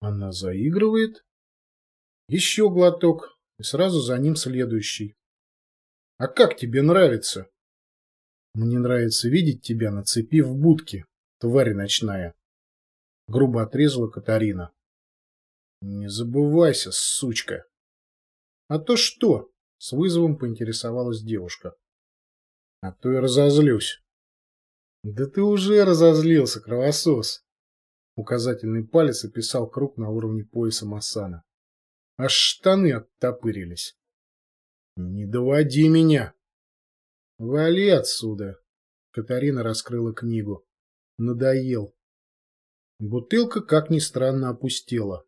Она заигрывает. Еще глоток, и сразу за ним следующий. А как тебе нравится? Мне нравится видеть тебя на цепи в будке, тварь ночная. Грубо отрезала Катарина. Не забывайся, сучка. А то что? С вызовом поинтересовалась девушка. А то и разозлюсь. Да ты уже разозлился, кровосос. Указательный палец описал круг на уровне пояса Масана. Аж штаны оттопырились. Не доводи меня. Вали отсюда. Катарина раскрыла книгу. Надоел. Бутылка, как ни странно, опустела.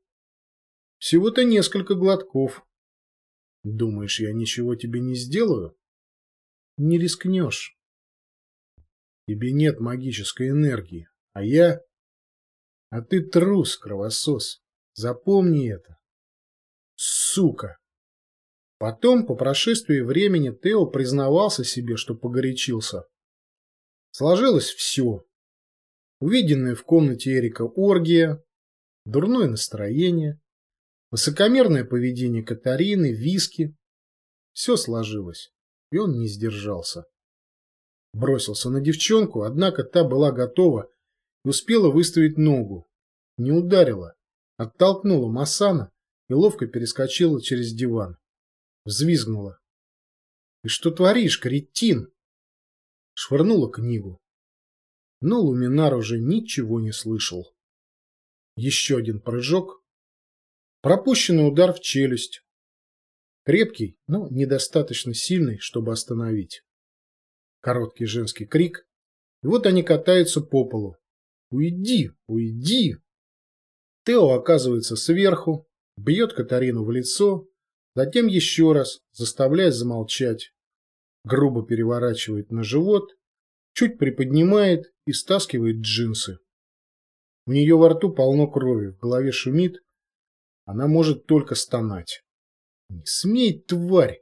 Всего-то несколько глотков. Думаешь, я ничего тебе не сделаю? Не рискнешь. Тебе нет магической энергии, а я... А ты трус, кровосос. Запомни это. Сука! Потом, по прошествии времени, Тео признавался себе, что погорячился. Сложилось все. Увиденное в комнате Эрика оргия, дурное настроение, высокомерное поведение Катарины, виски. Все сложилось, и он не сдержался. Бросился на девчонку, однако та была готова и успела выставить ногу. Не ударила, оттолкнула Масана и ловко перескочила через диван. Взвизгнула. «Ты что творишь, кретин?» Швырнула книгу. Но Луминар уже ничего не слышал. Еще один прыжок. Пропущенный удар в челюсть. Крепкий, но недостаточно сильный, чтобы остановить. Короткий женский крик. И вот они катаются по полу. «Уйди! Уйди!» Тео оказывается сверху, бьет Катарину в лицо, Затем еще раз, заставляя замолчать. Грубо переворачивает на живот, чуть приподнимает и стаскивает джинсы. У нее во рту полно крови, в голове шумит. Она может только стонать. «Не смей, тварь!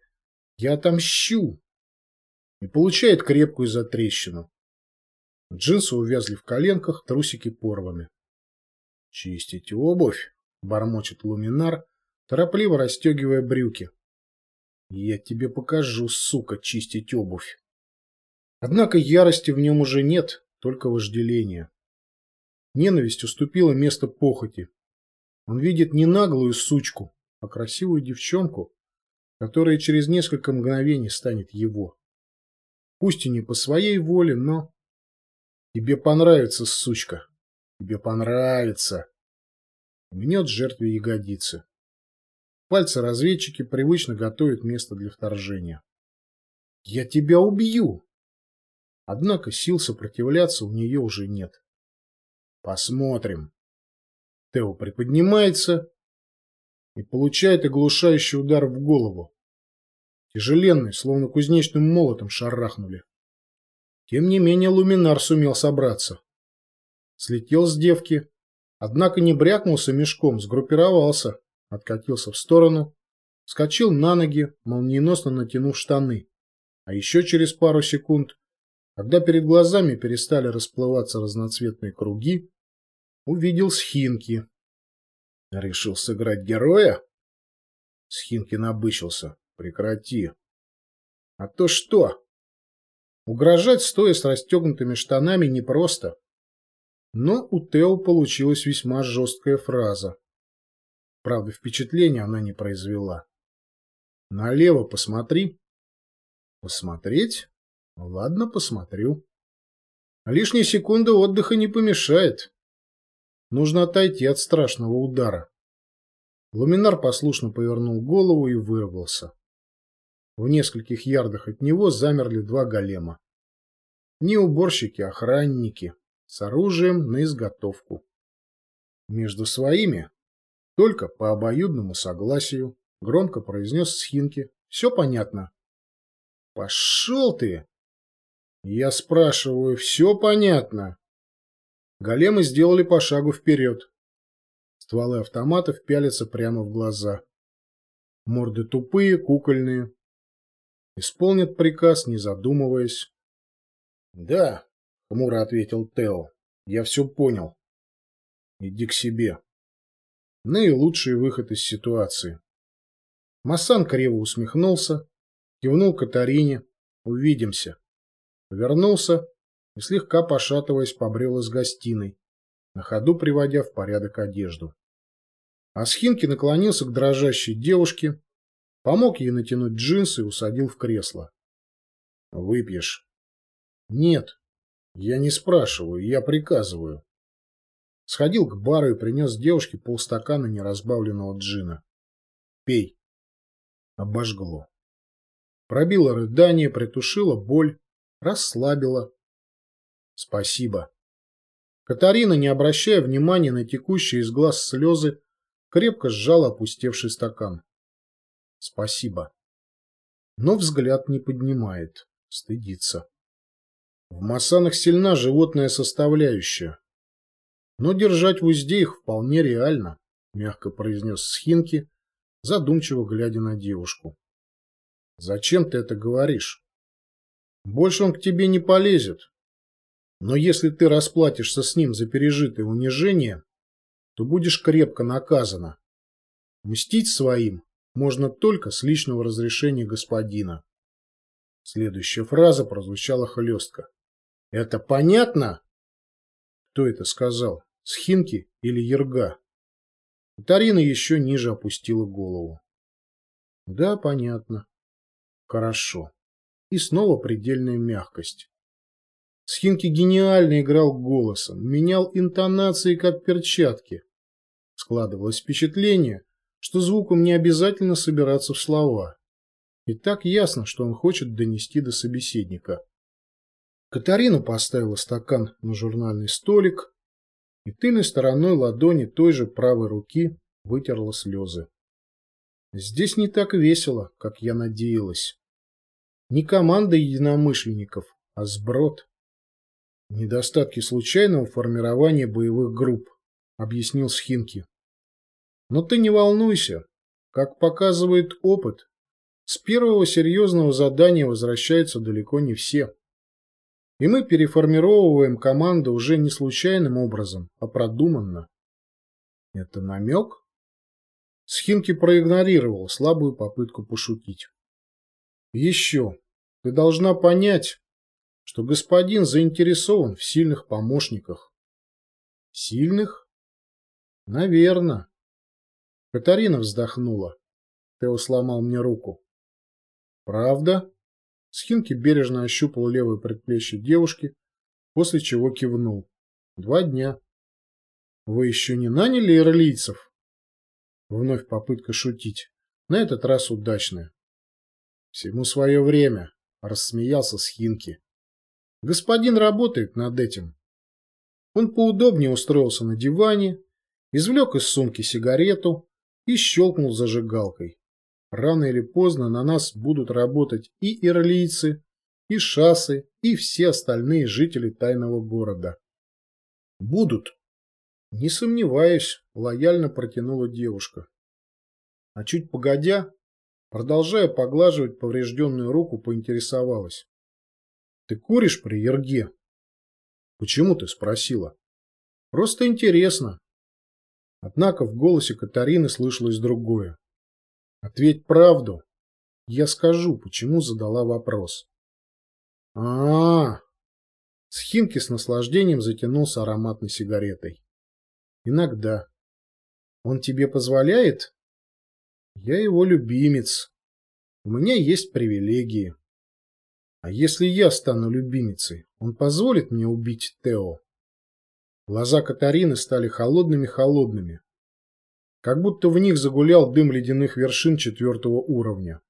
Я отомщу!» И получает крепкую затрещину. Джинсы увязли в коленках, трусики порваны. «Чистить обувь!» — бормочет Луминар, торопливо расстегивая брюки. «Я тебе покажу, сука, чистить обувь». Однако ярости в нем уже нет, только вожделение. Ненависть уступила место похоти. Он видит не наглую сучку, а красивую девчонку, которая через несколько мгновений станет его. Пусть и не по своей воле, но... Тебе понравится, сучка. Тебе понравится. Мнет жертве ягодицы. Пальцы разведчики привычно готовят место для вторжения. «Я тебя убью!» Однако сил сопротивляться у нее уже нет. «Посмотрим». Тео приподнимается и получает оглушающий удар в голову. Тяжеленный, словно кузнечным молотом шарахнули. Тем не менее Луминар сумел собраться. Слетел с девки, однако не брякнулся мешком, сгруппировался откатился в сторону, вскочил на ноги, молниеносно натянув штаны. А еще через пару секунд, когда перед глазами перестали расплываться разноцветные круги, увидел Схинки. Решил сыграть героя? Схинки набычился. Прекрати. А то что? Угрожать, стоя с расстегнутыми штанами, непросто. Но у Тео получилась весьма жесткая фраза. Правда, впечатления она не произвела. Налево посмотри. Посмотреть? Ладно, посмотрю. Лишние секунды отдыха не помешает. Нужно отойти от страшного удара. Луминар послушно повернул голову и вырвался. В нескольких ярдах от него замерли два голема. Не уборщики, а охранники, с оружием на изготовку. Между своими только по обоюдному согласию, громко произнес Схинки. Все понятно. Пошел ты! Я спрашиваю, все понятно? Големы сделали по шагу вперед. Стволы автоматов пялятся прямо в глаза. Морды тупые, кукольные. Исполнят приказ, не задумываясь. — Да, — хмуро ответил Тео, — я все понял. Иди к себе. наилучший выход из ситуации. Массан криво усмехнулся, кивнул Катарине. Увидимся. Повернулся и, слегка пошатываясь, побрел из гостиной, на ходу приводя в порядок одежду. Асхинки наклонился к дрожащей девушке, помог ей натянуть джинсы и усадил в кресло. «Выпьешь?» «Нет, я не спрашиваю, я приказываю». Сходил к бару и принес девушке полстакана неразбавленного джина. «Пей». Обожгло. Пробило рыдание, притушило боль, расслабило. «Спасибо». Катарина, не обращая внимания на текущие из глаз слезы, крепко сжала опустевший стакан. «Спасибо». Но взгляд не поднимает, стыдится. В Масанах сильна животная составляющая. Но держать в узде их вполне реально, мягко произнес Схинки, задумчиво глядя на девушку. Зачем ты это говоришь? Больше он к тебе не полезет. Но если ты расплатишься с ним за пережитое унижение, то будешь крепко наказана. Мстить своим можно только с личного разрешения господина. Следующая фраза прозвучала хлестко. Это понятно? Кто это сказал? Схинки или Ерга? Тарина еще ниже опустила голову. Да, понятно. Хорошо. И снова предельная мягкость. Схинки гениально играл голосом, менял интонации, как перчатки. Складывалось впечатление, что звуком не обязательно собираться в слова. И так ясно, что он хочет донести до собеседника. Катарина поставила стакан на журнальный столик и тыльной стороной ладони той же правой руки вытерла слезы. Здесь не так весело, как я надеялась. Не команда единомышленников, а сброд. Недостатки случайного формирования боевых групп, объяснил Схинки. Но ты не волнуйся. Как показывает опыт, с первого серьезного задания возвращаются далеко не все. И мы переформировываем команду уже не случайным образом, а продуманно. Это намек? Схинки проигнорировал слабую попытку пошутить. Еще. Ты должна понять, что господин заинтересован в сильных помощниках. Сильных? Наверное. Катарина вздохнула. Тео сломал мне руку. Правда? Схинки бережно ощупал левое предплечье девушки, после чего кивнул. Два дня. Вы еще не наняли ирлийцев? Вновь попытка шутить. На этот раз удачная. Всему свое время, рассмеялся Схинки. Господин работает над этим. Он поудобнее устроился на диване, извлек из сумки сигарету, и щелкнул зажигалкой. Рано или поздно на нас будут работать и ирлийцы, и шасы, и все остальные жители тайного города. Будут. Не сомневаюсь, лояльно протянула девушка. А чуть погодя, продолжая поглаживать поврежденную руку, поинтересовалась. Ты куришь при Ерге? Почему ты спросила? Просто интересно. Однако в голосе Катарины слышалось другое. «Ответь правду. Я скажу, почему задала вопрос». А, -а, -а Схинки с наслаждением затянулся ароматной сигаретой. «Иногда. Он тебе позволяет?» «Я его любимец. У меня есть привилегии. А если я стану любимицей, он позволит мне убить Тео?» Глаза Катарины стали холодными-холодными, как будто в них загулял дым ледяных вершин четвертого уровня.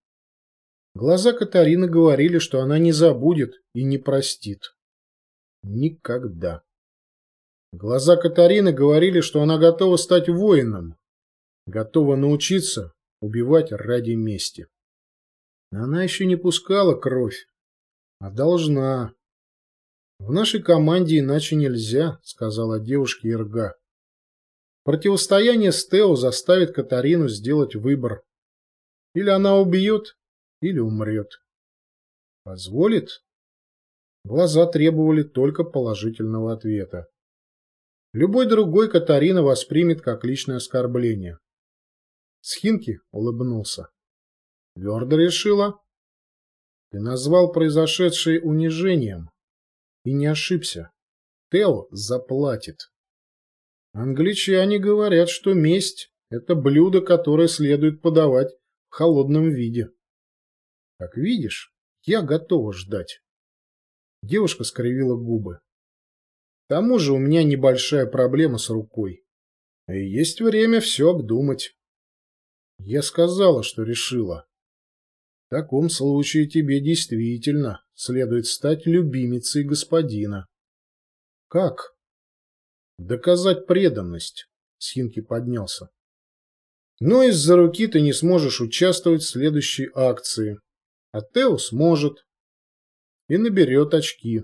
Глаза Катарины говорили, что она не забудет и не простит. Никогда. Глаза Катарины говорили, что она готова стать воином, готова научиться убивать ради мести. Она еще не пускала кровь, а должна. «В нашей команде иначе нельзя», — сказала девушке Ирга. «Противостояние с Тео заставит Катарину сделать выбор. Или она убьет, или умрет. Позволит?» Глаза требовали только положительного ответа. Любой другой Катарина воспримет как личное оскорбление. Схинки улыбнулся. Твердо решила. Ты назвал произошедшее унижением. И не ошибся. Тео заплатит. Англичане говорят, что месть – это блюдо, которое следует подавать в холодном виде. Как видишь, я готова ждать. Девушка скривила губы. К тому же у меня небольшая проблема с рукой. И есть время все обдумать. Я сказала, что решила. В таком случае тебе действительно следует стать любимицей господина. Как? Доказать преданность. Схинки поднялся. Но из-за руки ты не сможешь участвовать в следующей акции. А Тео сможет. И наберет очки.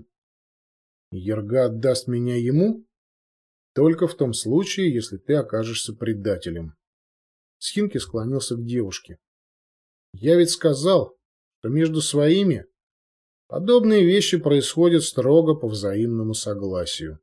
Ерга отдаст меня ему только в том случае, если ты окажешься предателем. Схинки склонился к девушке. Я ведь сказал, что между своими подобные вещи происходят строго по взаимному согласию.